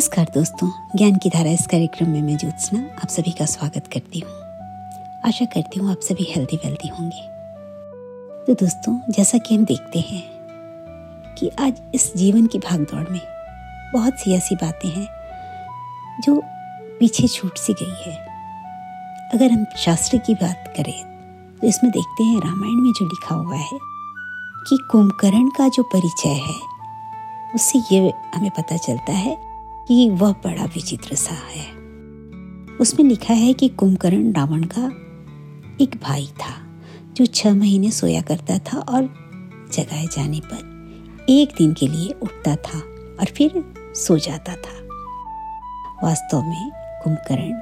नमस्कार दोस्तों, ज्ञान की धारा इस कार्यक्रम में मैं ज्योत्सना, आप सभी का स्वागत करती हूँ। आशा करती हूँ आप सभी हेल्दी वेल्दी होंगे। तो दोस्तों, जैसा कि हम देखते हैं कि आज इस जीवन की भागदौड़ में बहुत सी ऐसी बातें हैं जो पीछे छूट सी गई है। अगर हम शास्त्र की बात करें तो इसमें देखते हैं रामायण में जो लिखा हुआ है कि कुंभकर्ण का जो परिचय है, उससे ये हमें पता चलता है कि वह बड़ा विचित्र सा है। उसमें लिखा है कि कुंभकर्ण रावण का एक भाई था जो छह महीने सोया करता था और जगाए जाने पर एक दिन के लिए उठता था और फिर सो जाता था। वास्तव में कुंभकर्ण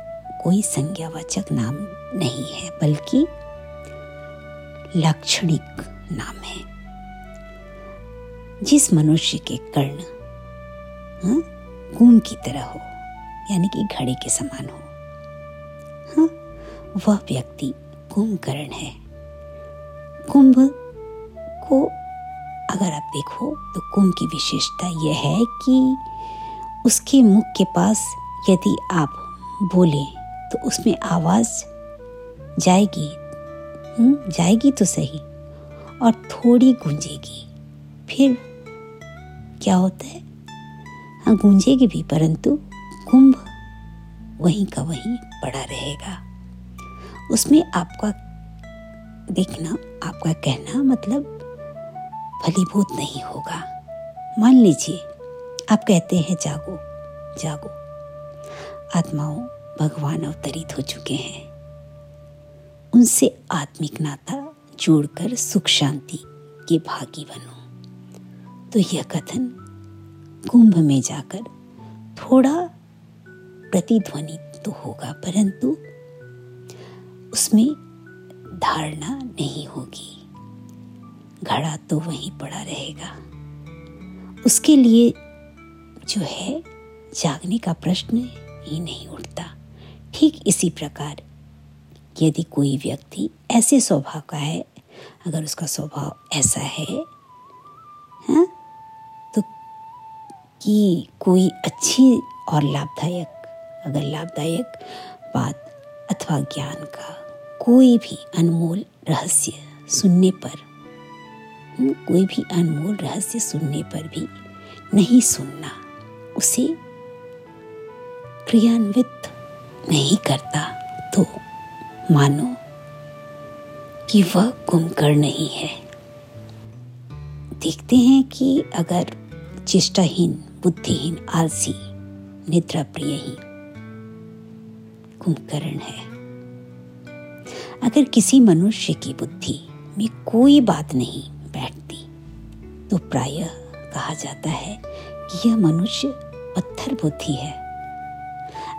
कोई संज्ञावाचक नाम नहीं है बल्कि लाक्षणिक नाम है। जिस मनुष्य के कर्ण हाँ, कुंभ की तरह हो यानी कि घड़े के समान हो। हाँ, वह व्यक्ति कुंभकर्ण है। कुंभ को अगर आप देखो तो कुंभ की विशेषता यह है कि उसके मुख के पास यदि आप बोले तो उसमें आवाज़ जाएगी हम्म, जाएगी तो सही और थोड़ी गूंजेगी। फिर क्या होता है? हाँ गूंजेगी भी, परंतु कुंभ वहीं का वहीं पड़ा रहेगा। उसमें आपका देखना, आपका कहना मतलब फलीभूत नहीं होगा। मान लीजिए, आप कहते हैं, जागो जागो। आत्माओं भगवान अवतरित हो चुके हैं। उनसे आत्मिक नाता जोड़कर सुख शांति के भागी बनो। तो यह कथन कुंभ में जाकर थोड़ा प्रतिध्वनि तो होगा परंतु उसमें धारणा नहीं होगी। घड़ा तो वहीं पड़ा रहेगा। उसके लिए जो है जागने का प्रश्न ही नहीं उठता। ठीक इसी प्रकार यदि कोई व्यक्ति ऐसे स्वभाव का है अगर उसका स्वभाव ऐसा है हाँ, कि कोई अच्छी और लाभदायक अगर लाभदायक बात अथवा ज्ञान का कोई भी अनमोल रहस्य सुनने पर हम्म, कोई भी अनमोल रहस्य सुनने पर भी नहीं सुनना उसे क्रियान्वित नहीं करता तो मानो कि वह कुमकर नहीं है। देखते हैं कि अगर चेष्टाहीन बुद्धिहीन, आलसी निद्रा प्रिय ही कुंभकर्ण है। अगर किसी मनुष्य की बुद्धि में कोई बात नहीं बैठती तो प्रायः कहा जाता है कि यह मनुष्य पत्थर बुद्धि है।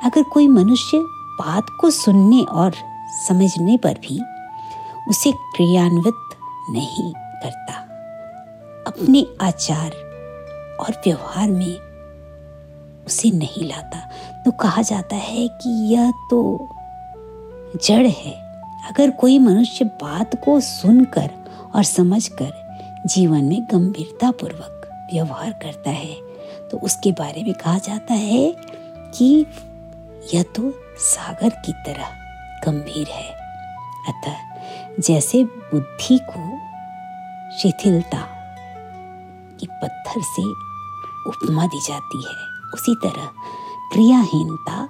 अगर कोई मनुष्य बात को सुनने और समझने पर भी उसे क्रियान्वित नहीं करता, अपने आचार और व्यवहार में उसे नहीं लाता। तो कहा जाता है कि यह तो जड़ है। अगर कोई मनुष्य बात को सुनकर और समझकर जीवन में गंभीरता पूर्वक व्यवहार करता है तो उसके बारे में कहा जाता है कि यह तो सागर की तरह गंभीर है। अतः जैसे बुद्धि को शिथिलता की पत्थर से उपमा दी जाती है। उसी तरह क्रियाहीनता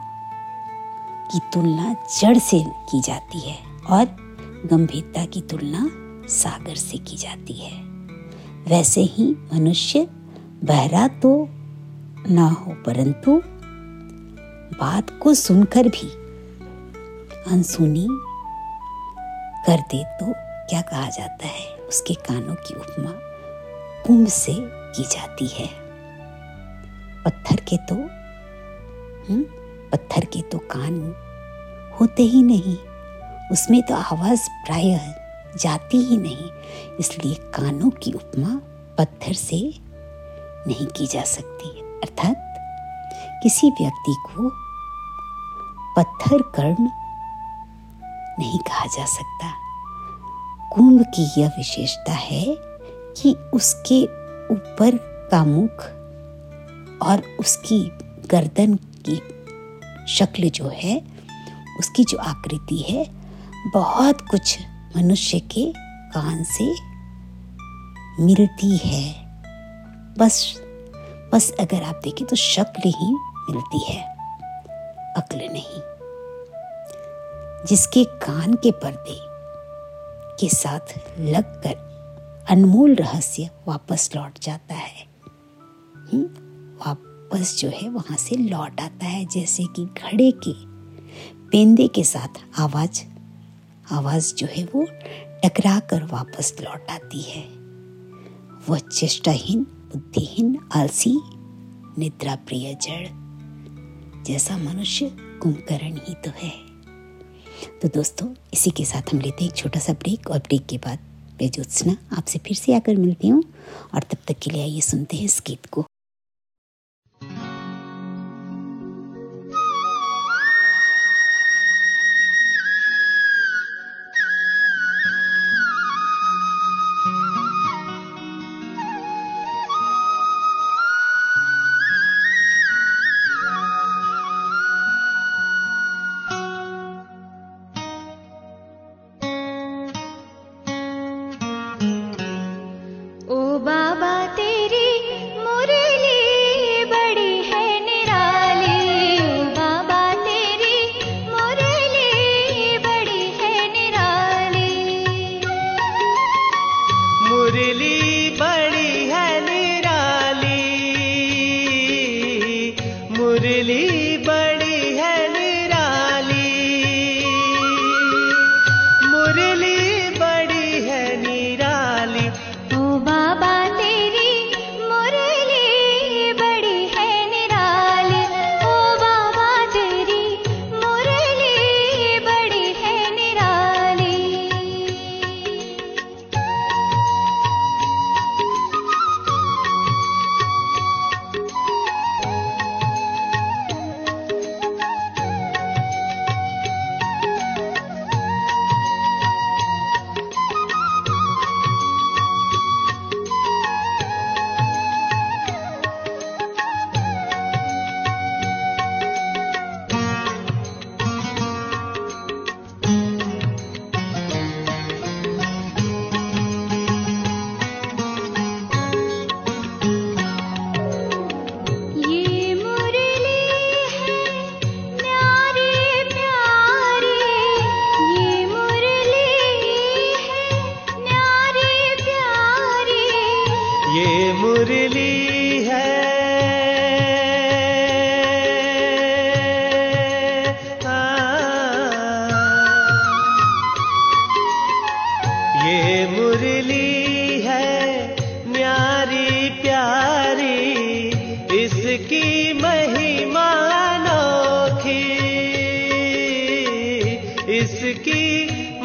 की तुलना जड़ से की जाती है और गंभीरता की तुलना सागर से की जाती है। वैसे ही मनुष्य बहरा तो ना हो, परंतु बात को सुनकर भी अनसुनी कर दे तो क्या कहा जाता है? उसके कानों की उपमा कुंभ से की जाती है। पत्थर के तो हुँ? पत्थर के तो कान होते ही नहीं उसमें तो आवाज़ प्राय जाती ही नहीं, इसलिए कानों की उपमा पत्थर से नहीं की जा सकती अर्थात, किसी व्यक्ति को पत्थर कर्ण नहीं कहा जा सकता कुंभ की यह विशेषता है कि उसके ऊपर का मुख और उसकी गर्दन की शक्ल जो है उसकी जो आकृति है बहुत कुछ मनुष्य के कान से मिलती है। बस बस अगर आप देखें तो शक्ल ही मिलती है अक्ल नहीं। जिसके कान के पर्दे के साथ लगकर अनमोल रहस्य वापस लौट जाता है। हम्म, वापस जो है वहाँ से लौट आता है, जैसे कि घड़े के पेंदे के साथ आवाज़ आवाज़ जो है वो टकरा कर वापस लौट आती है। वह चेष्टाहीन, बुद्धिहीन, आलसी निद्रा प्रिय जड़ जैसा मनुष्य कुंभकर्ण ही तो है। तो दोस्तों, इसी के साथ हम लेते हैं एक छोटा सा ब्रेक और ब्रेक के बाद मैं ज्योत्सना आपसे फिर से आकर मिलती हूँ और तब तक के लिए आइए सुनते हैं इस गीत को।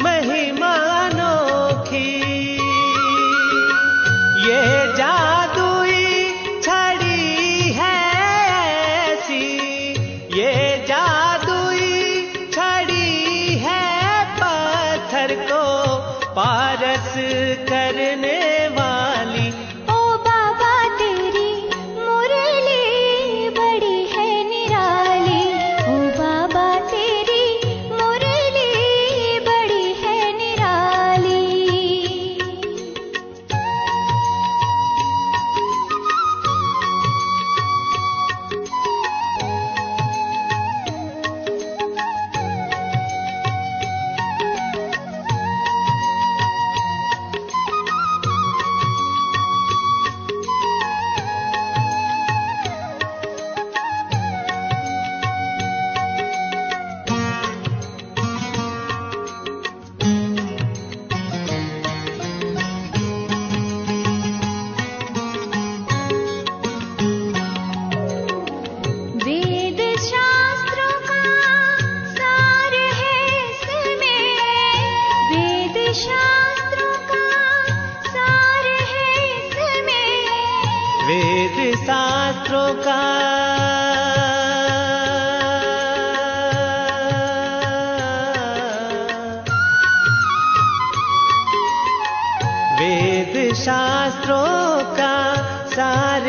महिमा शास्त्रों का सार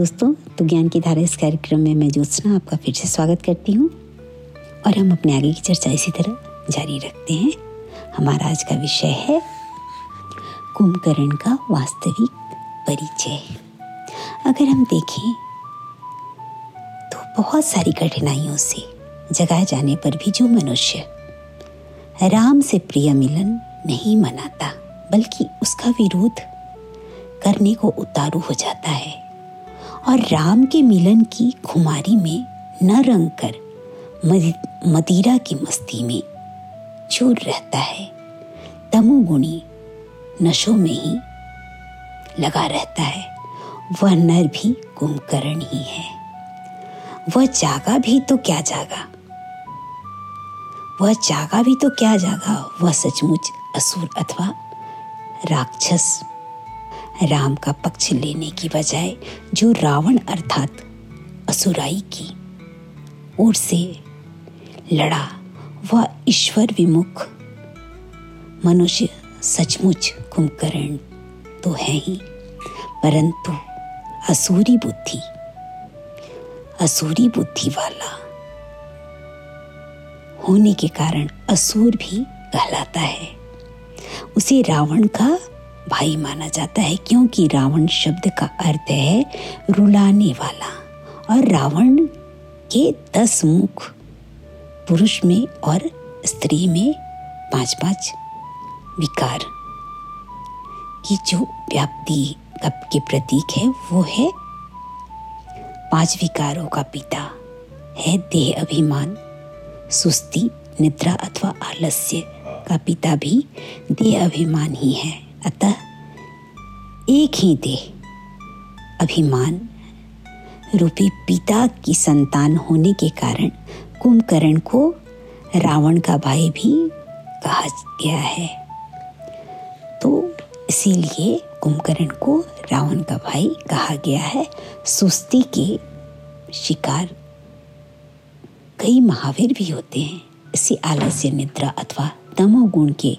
दोस्तों तो ज्ञान की धारा इस कार्यक्रम में मैं ज्योत्सना आपका फिर से स्वागत करती हूँ। और हम अपने आगे की चर्चा इसी तरह जारी रखते हैं। हमारा आज का विषय है कुंभकर्ण का वास्तविक परिचय। अगर हम देखें तो बहुत सारी कठिनाइयों से जगाए जाने पर भी जो मनुष्य राम से प्रिय मिलन नहीं मनाता, बल्कि उसका विरोध करने को उतारू हो जाता है और राम के मिलन की खुमारी में न रंग कर मदिरा की मस्ती में चूर रहता है। तमोगुणी नशों में ही लगा रहता है। वह नर भी कुंभकर्ण ही है। वह जागा भी तो क्या जागा? वह जागा भी तो क्या जागा? वह सचमुच असुर अथवा राक्षस राम का पक्ष लेने की बजाय जो रावण अर्थात असुराई की ओर से लड़ा, वह ईश्वर विमुख। मनुष्य सचमुच कुंभकर्ण तो है ही, परंतु असुरी बुद्धि असुरी बुद्धि वाला होने के कारण असुर भी कहलाता है। उसे रावण का भाई माना जाता है क्योंकि रावण शब्द का अर्थ है रुलाने वाला। और रावण के दस मुख, पुरुष में और स्त्री में पाँच पाँच विकार। की जो व्याप्ति के प्रतीक है, वो है पाँच विकारों का पिता है देह अभिमान, सुस्ती, निद्रा अथवा आलस्य का पिता भी देह अभिमान ही है। अतः एक ही देह, अभिमान, रूपी पिता की संतान होने के कारण कुंभकर्ण को रावण का भाई भी कहा गया है। तो इसीलिए कुंभकर्ण को रावण का भाई कहा गया है। सुस्ती के शिकार कई महावीर भी होते हैं। इसी आलस्य, निद्रा अथवा तमोगुण के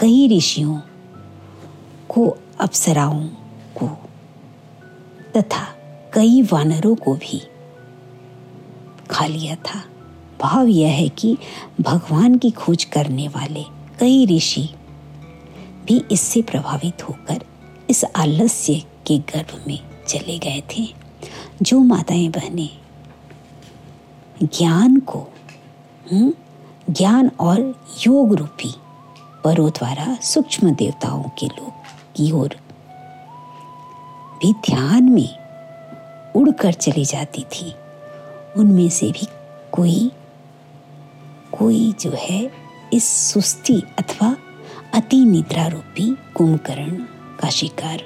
कई ऋषियों को अप्सराओं को तथा कई वानरों को भी खा लिया था। भाव यह है कि भगवान की खोज करने वाले कई ऋषि भी इससे प्रभावित होकर इस आलस्य के गर्भ में चले गए थे। जो माताएँ बहनें ज्ञान को हम्म, ज्ञान और योग रूपी परों द्वारा सूक्ष्म देवताओं के लोग की ओर भी ध्यान में उड़कर चली जाती थी। उनमें से भी कोई कोई जो है इस सुस्ती अथवा अति निद्रा रूपी कुंभकर्ण का शिकार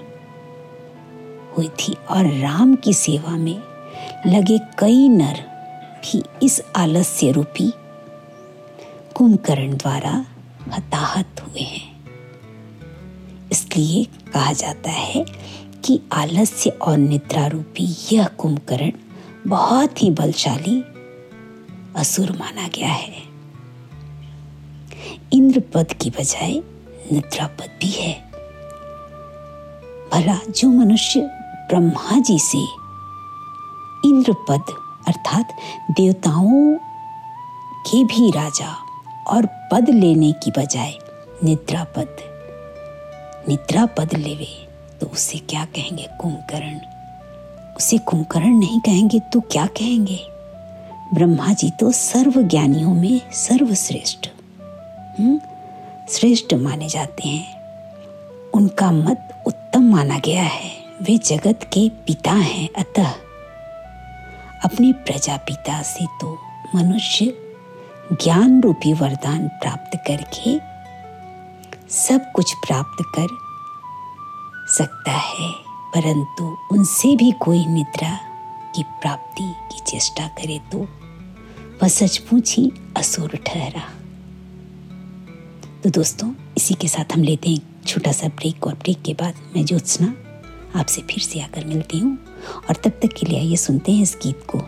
हुई थी और राम की सेवा में लगे कई नर भी इस आलस्य रूपी कुंभकर्ण द्वारा हताहत हुए हैं। इसलिए कहा जाता है कि आलस्य और निद्रा रूपी यह कुंभकर्ण बहुत ही बलशाली असुर माना गया है। इंद्र पद की बजाय निद्रा पद भी है। भला जो मनुष्य ब्रह्मा जी से इंद्र पद अर्थात देवताओं के भी राजा और पद लेने की बजाय निद्रा पद निद्रा पद लेवे तो उसे क्या कहेंगे कुंभकर्ण? उसे कुंभकर्ण नहीं कहेंगे तो क्या कहेंगे? ब्रह्मा जी तो सर्व ज्ञानियों में सर्वश्रेष्ठ हम्म, श्रेष्ठ माने जाते हैं। उनका मत उत्तम माना गया है। वे जगत के पिता हैं अतः। अपने प्रजापिता से तो मनुष्य ज्ञान रूपी वरदान प्राप्त करके सब कुछ प्राप्त कर सकता है, परंतु उनसे भी कोई निद्रा की प्राप्ति की चेष्टा करे तो वह सचमुच ही असुर ठहरा। तो दोस्तों, इसी के साथ हम लेते हैं छोटा सा ब्रेक और ब्रेक के बाद मैं ज्योत्सना आपसे फिर से आकर मिलती हूँ। और तब तक के लिए आइए सुनते हैं इस गीत को।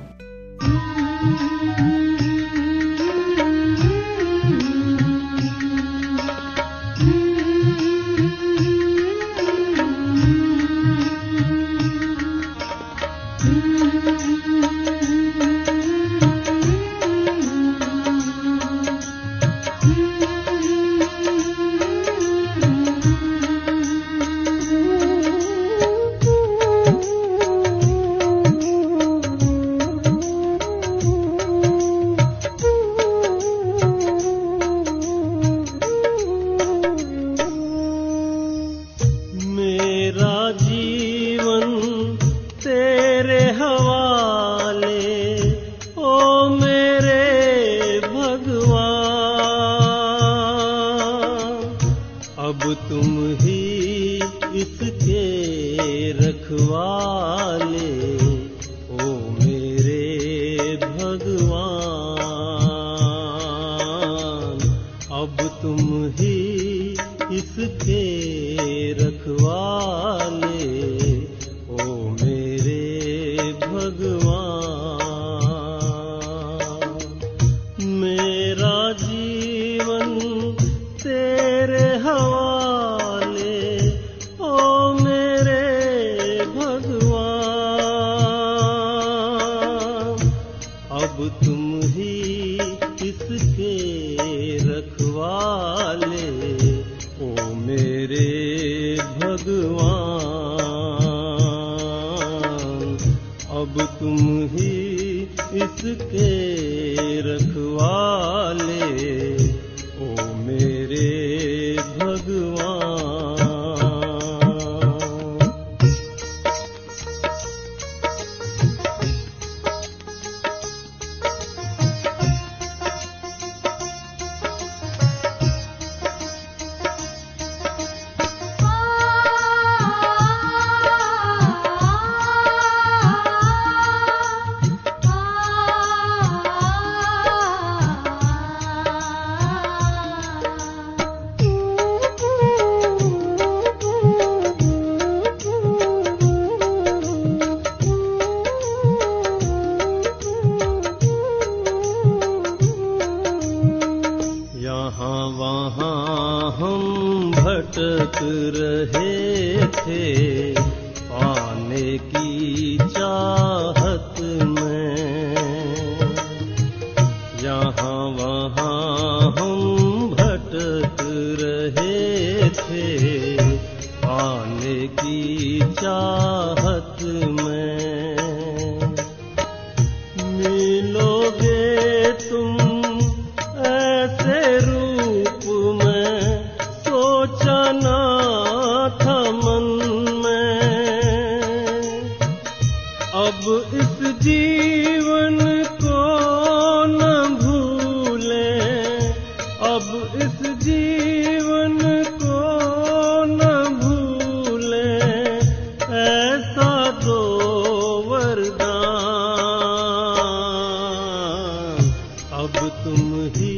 अब तुम ही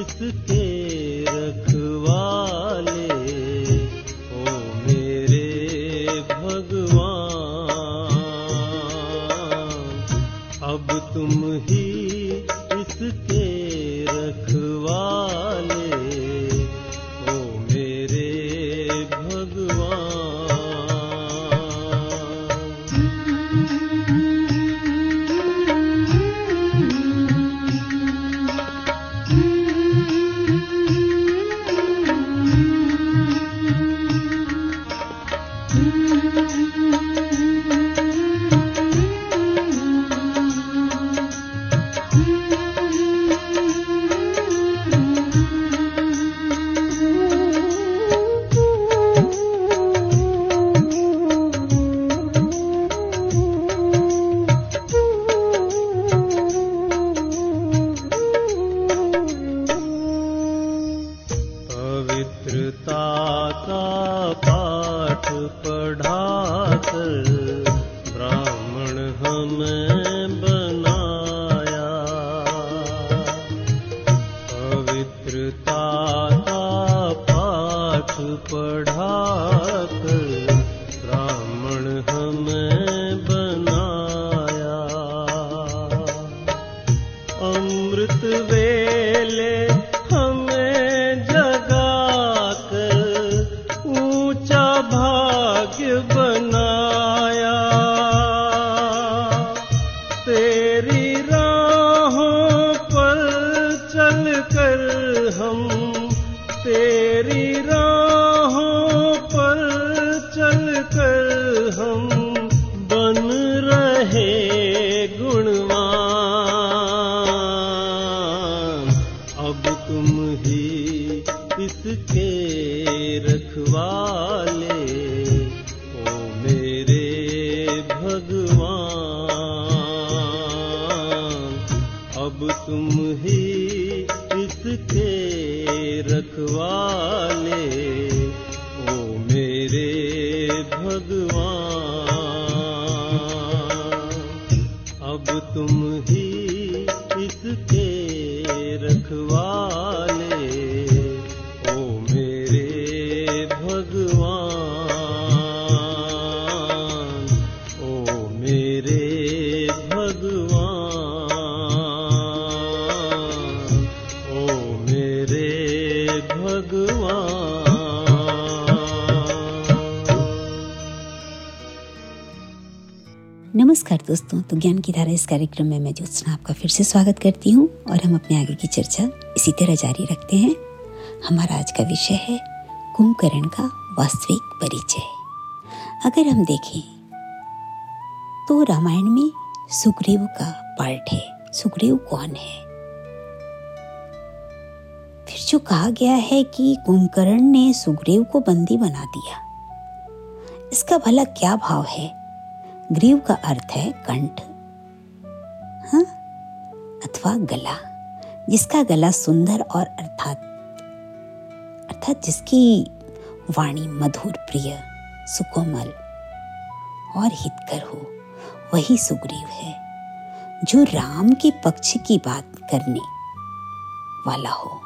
इसके रखवाले अमृत वेले दोस्तों तो ज्ञान की धारा इस कार्यक्रम में मैं ज्योत्सना आपका फिर से स्वागत करती हूँ और हम अपने आगे की चर्चा इसी तरह जारी रखते हैं। हमारा आज का विषय है कुंभकर्ण का वास्तविक परिचय। अगर हम देखें तो रामायण में सुग्रीव का पार्ट है। सुग्रीव कौन है? फिर जो कहा गया है कि कुंभकर्ण ने सुग्रीव को बंदी बना दिया। इसका भला क्या भाव है? ग्रीव का अर्थ है कंठ। हाँ? अथवा गला जिसका गला सुंदर और अर्थात अर्थात जिसकी वाणी मधुर प्रिय सुकोमल और हितकर हो वही सुग्रीव है जो राम के पक्ष की बात करने वाला हो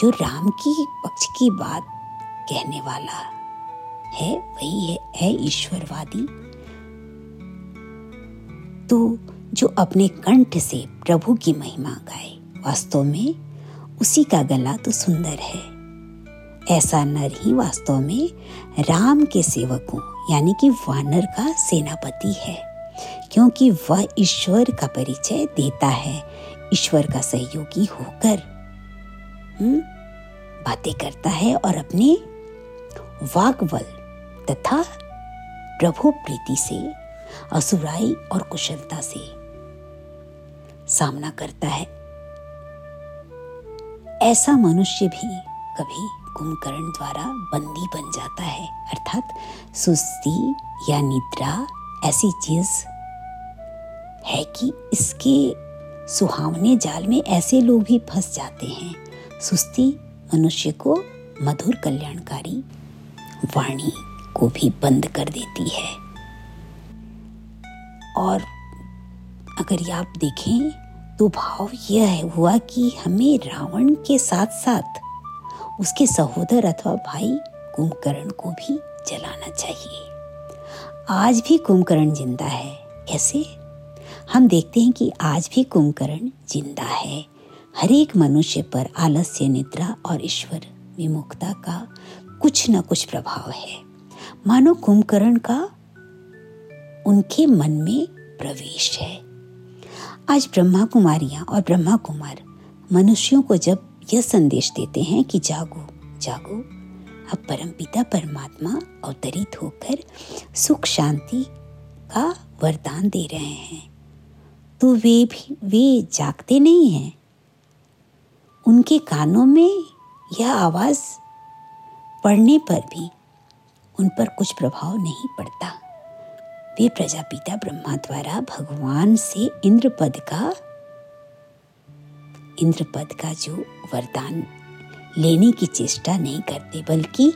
जो राम की पक्ष की बात कहने वाला है वही है, ईश्वरवादी तो जो अपने कंठ से प्रभु की महिमा गाए वास्तव में उसी का गला तो सुंदर है। ऐसा नर ही वास्तव में राम के सेवकों यानी कि वानर का सेनापति है क्योंकि वह ईश्वर का परिचय देता है ईश्वर का सहयोगी होकर। हम्म, बातें करता है और अपने वाकबल तथा प्रभु प्रीति से असुराई और कुशलता से सामना करता है। ऐसा मनुष्य भी कभी कुंभकर्ण द्वारा बंदी बन जाता है, अर्थात सुस्ती या निद्रा ऐसी चीज़ है कि इसके सुहावने जाल में ऐसे लोग भी फंस जाते हैं। सुस्ती मनुष्य को मधुर कल्याणकारी वाणी को भी बंद कर देती है। और अगर आप देखें तो भाव यह है, हुआ कि हमें रावण के साथ साथ उसके सहोदर अथवा भाई कुंभकर्ण को भी जलाना चाहिए। आज भी कुंभकर्ण ज़िंदा है, कैसे? हम देखते हैं कि आज भी कुंभकर्ण ज़िंदा है। हर एक मनुष्य पर आलस्य, निद्रा और ईश्वर विमुखता का कुछ न कुछ प्रभाव है। मानो कुंभकर्ण का उनके मन में प्रवेश है। आज ब्रह्मा कुमारियाँ और ब्रह्मा कुमार मनुष्यों को जब यह संदेश देते हैं कि जागो जागो, अब परमपिता परमात्मा अवतरित होकर सुख शांति का वरदान दे रहे हैं। तो वे भी, वे जागते नहीं हैं। उनके कानों में यह आवाज़ पड़ने पर भी उन पर कुछ प्रभाव नहीं पड़ता। वे प्रजापिता ब्रह्मा द्वारा भगवान से इंद्र पद का इंद्र पद का जो वरदान लेने की चेष्टा नहीं करते, बल्कि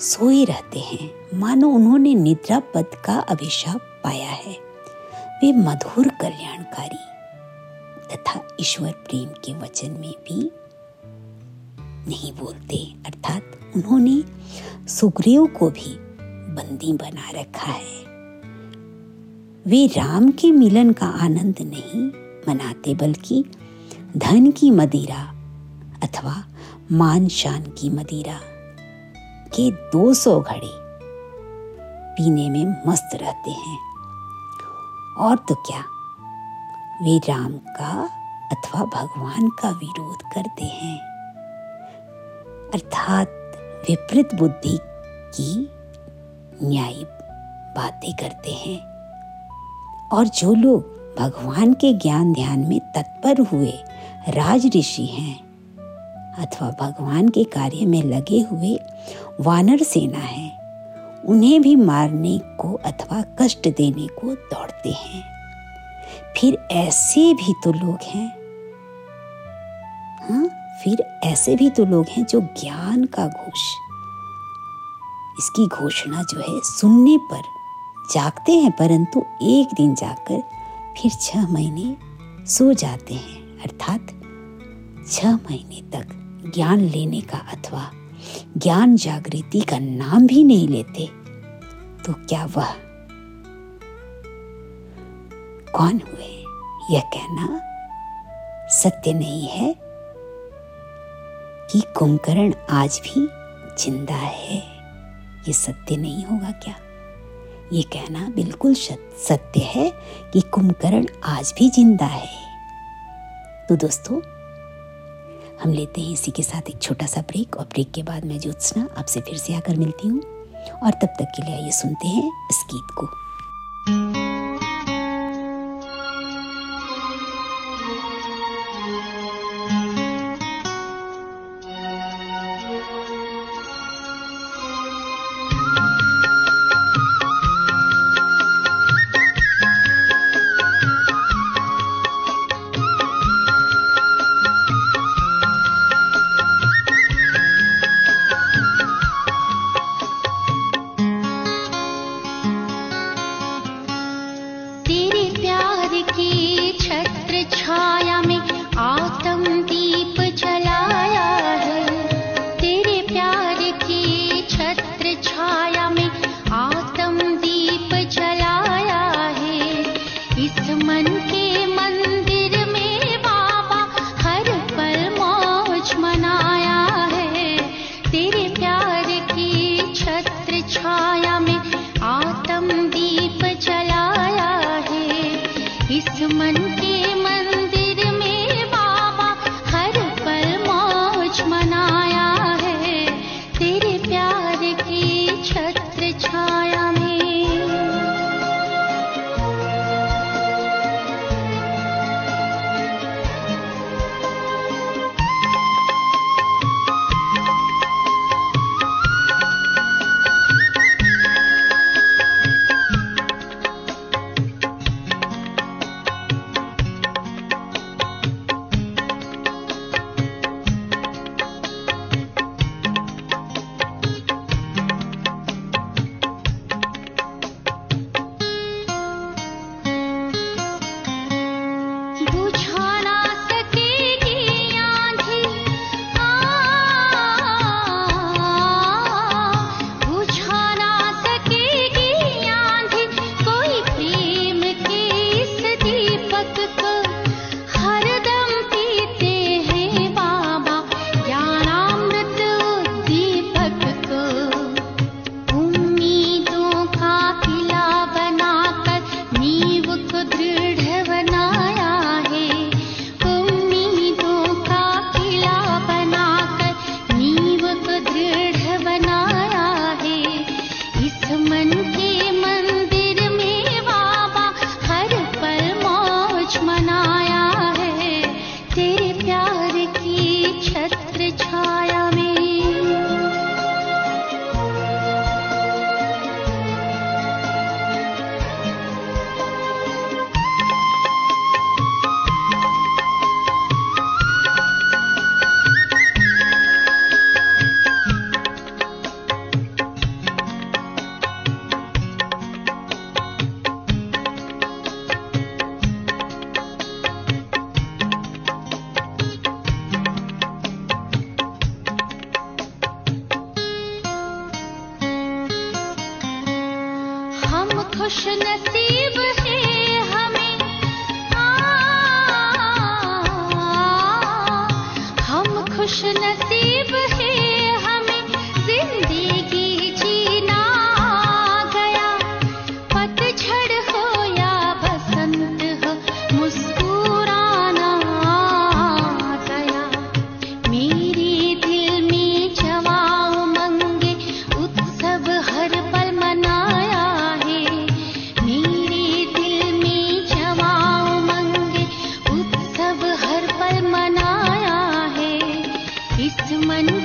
सोए रहते हैं। मानो उन्होंने निद्रा पद का अभिशाप पाया है। वे मधुर कल्याणकारी तथा ईश्वर प्रेम के वचन में भी नहीं बोलते, अर्थात उन्होंने सुग्रीव को भी बंदी बना रखा है। वे राम के मिलन का आनंद नहीं मनाते, बल्कि धन की मदिरा अथवा मान शान की मदिरा के 200 घड़े पीने में मस्त रहते हैं। और तो क्या? वे राम का अथवा भगवान का विरोध करते हैं। अर्थात विपरीत बुद्धि की न्यायी बातें करते हैं। और जो लोग भगवान के ज्ञान ध्यान में तत्पर हुए, राज ऋषि हैं, अथवा भगवान के कार्य में लगे हुए वानर सेना है, उन्हें भी मारने को अथवा कष्ट देने को दौड़ते हैं। फिर ऐसे भी तो लोग हैं। हाँ फिर ऐसे भी तो लोग हैं जो ज्ञान का घोष, इसकी घोषणा जो है सुनने पर जागते हैं, परंतु एक दिन जाकर फिर छह महीने सो जाते हैं। अर्थात छह महीने तक ज्ञान लेने का अथवा ज्ञान जागृति का नाम भी नहीं लेते तो क्या वह कौन हुए? यह कहना सत्य नहीं है कि कुंभकर्ण आज भी ज़िंदा है। ये सत्य नहीं होगा क्या? ये कहना बिल्कुल सत्य है कि कुंभकर्ण आज भी ज़िंदा है। तो दोस्तों, हम लेते हैं इसी के साथ एक छोटा सा ब्रेक और ब्रेक के बाद मैं ज्योत्सना आपसे फिर से आकर मिलती हूँ। और तब तक के लिए आइए सुनते हैं इस गीत को। नसीब मन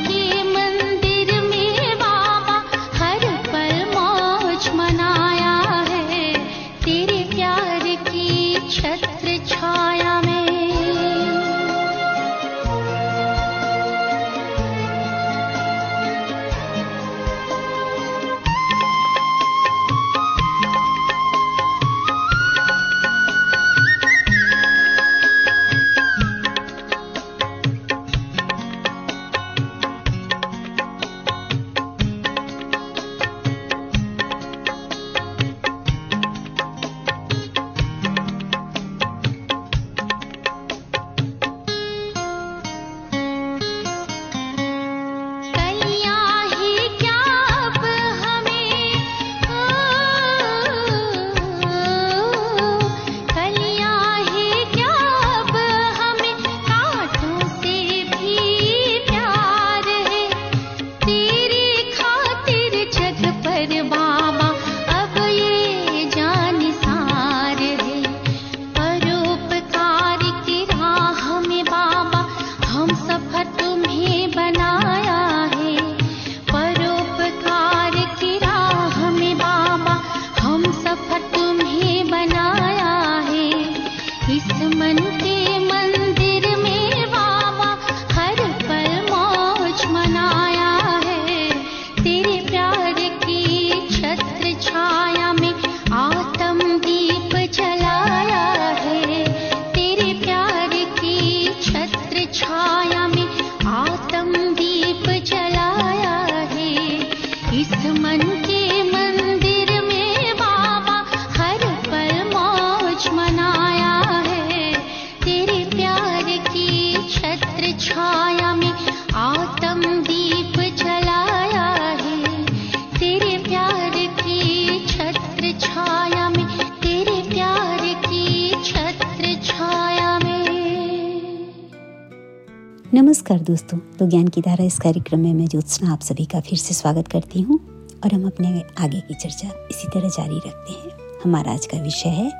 नमस्कार दोस्तों। तो ज्ञान की धारा इस कार्यक्रम में मैं ज्योत्सना आप सभी का फिर से स्वागत करती हूँ और हम अपने आगे की चर्चा इसी तरह जारी रखते हैं। हमारा आज का विषय है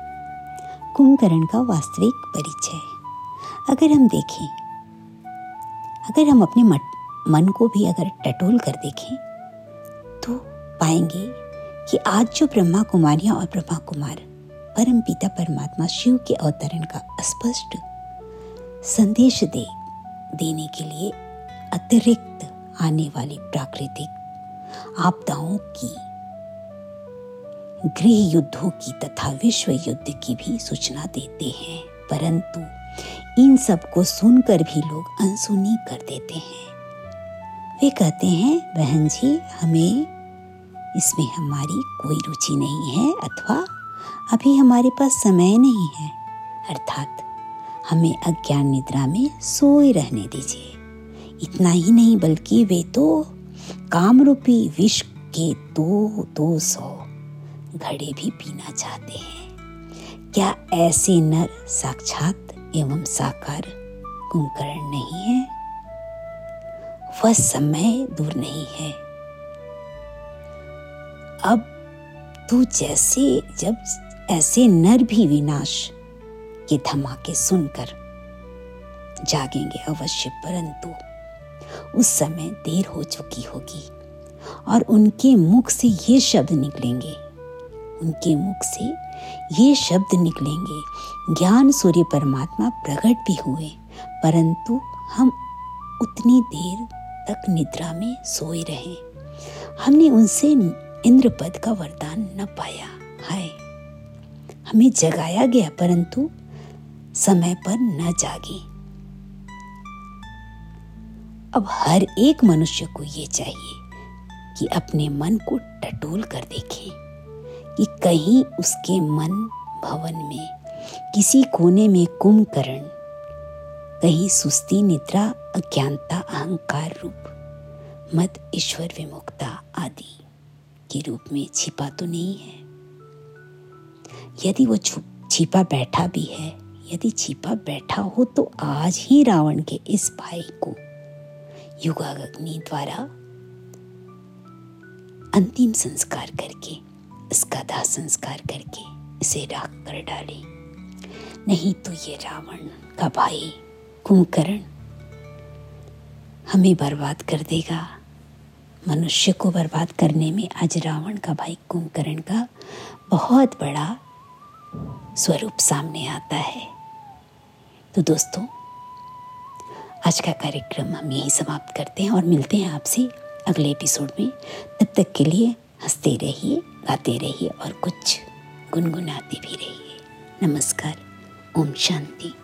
कुंभकर्ण का वास्तविक परिचय। अगर हम देखें, अगर हम अपने मन को भी अगर टटोल कर देखें तो पाएँगे कि आज जो ब्रह्मा कुमारियाँ और ब्रह्मा कुमार परम पिता परमात्मा शिव के अवतरण का स्पष्ट संदेश दे देने के लिए अतिरिक्त आने वाली प्राकृतिक आपदाओं की, गृह युद्धों की तथा विश्व युद्ध की भी सूचना देते हैं। परंतु इन सबको सुनकर भी लोग अनसुनी कर देते हैं। वे कहते हैं, बहन जी, हमें इसमें हमारी कोई रुचि नहीं है अथवा अभी हमारे पास समय नहीं है। अर्थात हमें अज्ञान निद्रा में सोए रहने दीजिए। इतना ही नहीं, बल्कि वे तो कामरूपी विष के दो दो सौ घड़े भी पीना चाहते हैं। क्या ऐसे नर साक्षात एवं साकार कुंभकर्ण नहीं है? वह समय दूर नहीं है। अब तू जैसे, जब ऐसे नर भी विनाश के धमाके सुनकर जागेंगे अवश्य, परंतु उस समय देर हो चुकी होगी और उनके मुख से ये शब्द निकलेंगे। उनके मुख से ये शब्द निकलेंगे, ज्ञान सूर्य परमात्मा प्रकट भी हुए, परंतु हम उतनी देर तक निद्रा में सोए रहे। हमने उनसे इंद्र पद का वरदान न पाया। हाय, हमें जगाया गया, परंतु समय पर न जागे। अब हर एक मनुष्य को ये चाहिए कि अपने मन को टटोल कर देखे, कि कहीं उसके मन भवन में, किसी कोने में कुंभकर्ण, कहीं सुस्ती, निद्रा, अज्ञानता, अहंकार रूप मत ईश्वर, विमुक्ता आदि के रूप में छिपा तो नहीं है। यदि वो छिपा बैठा भी है यदि छिपा बैठा हो तो आज ही रावण के इस भाई को युगाग्नि द्वारा अंतिम संस्कार करके, इसका दाह संस्कार करके इसे राख कर डाले। नहीं तो ये रावण का भाई कुंभकर्ण हमें बर्बाद कर देगा। मनुष्य को बर्बाद करने में आज रावण का भाई कुंभकर्ण का बहुत बड़ा स्वरूप सामने आता है। तो दोस्तों, आज का कार्यक्रम हम यहीं समाप्त करते हैं और मिलते हैं आपसे अगले एपिसोड में। तब तक के लिए हँसते रहिए, गाते रहिए और कुछ गुनगुनाते भी रहिए। नमस्कार, ओम शांति।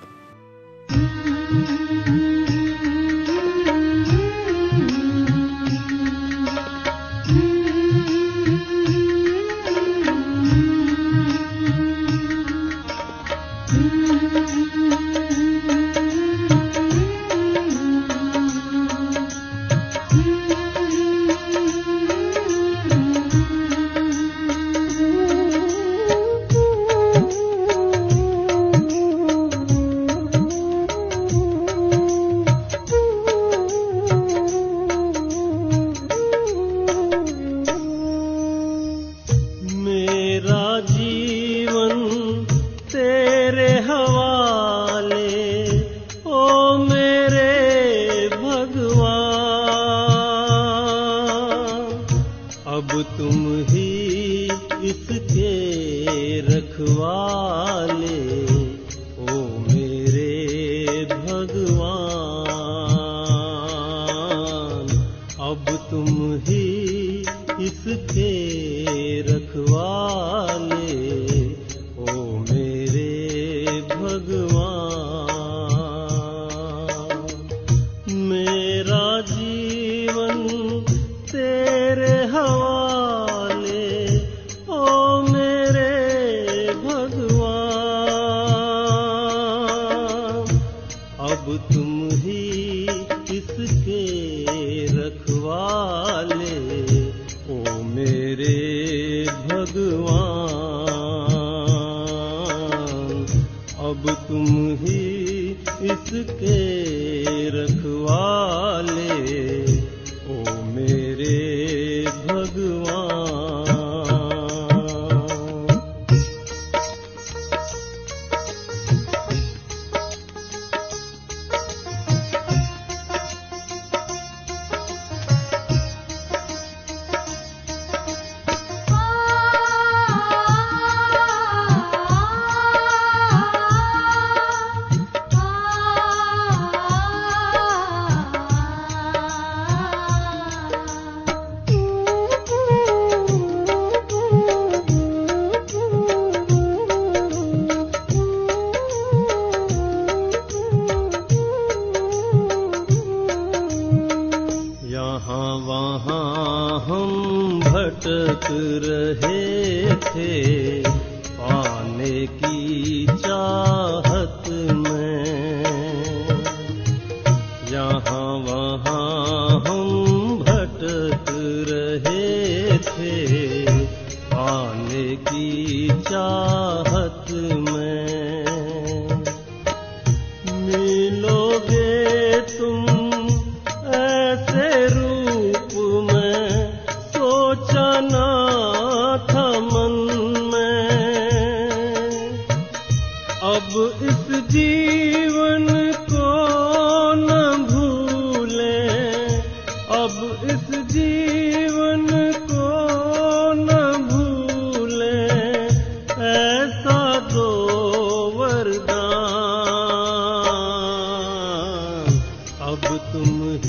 भगवान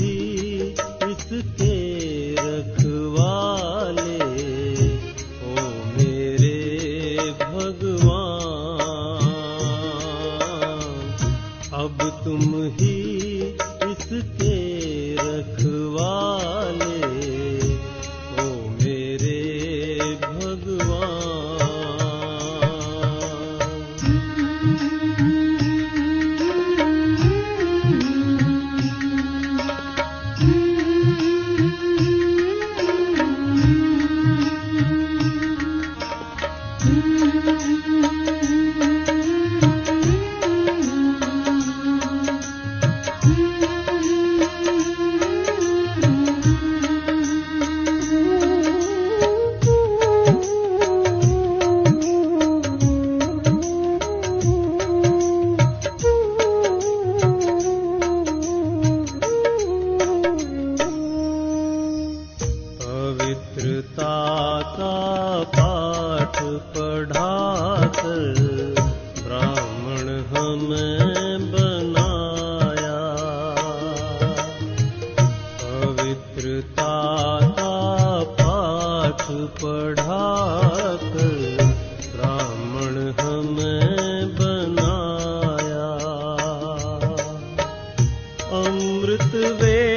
अमृत वे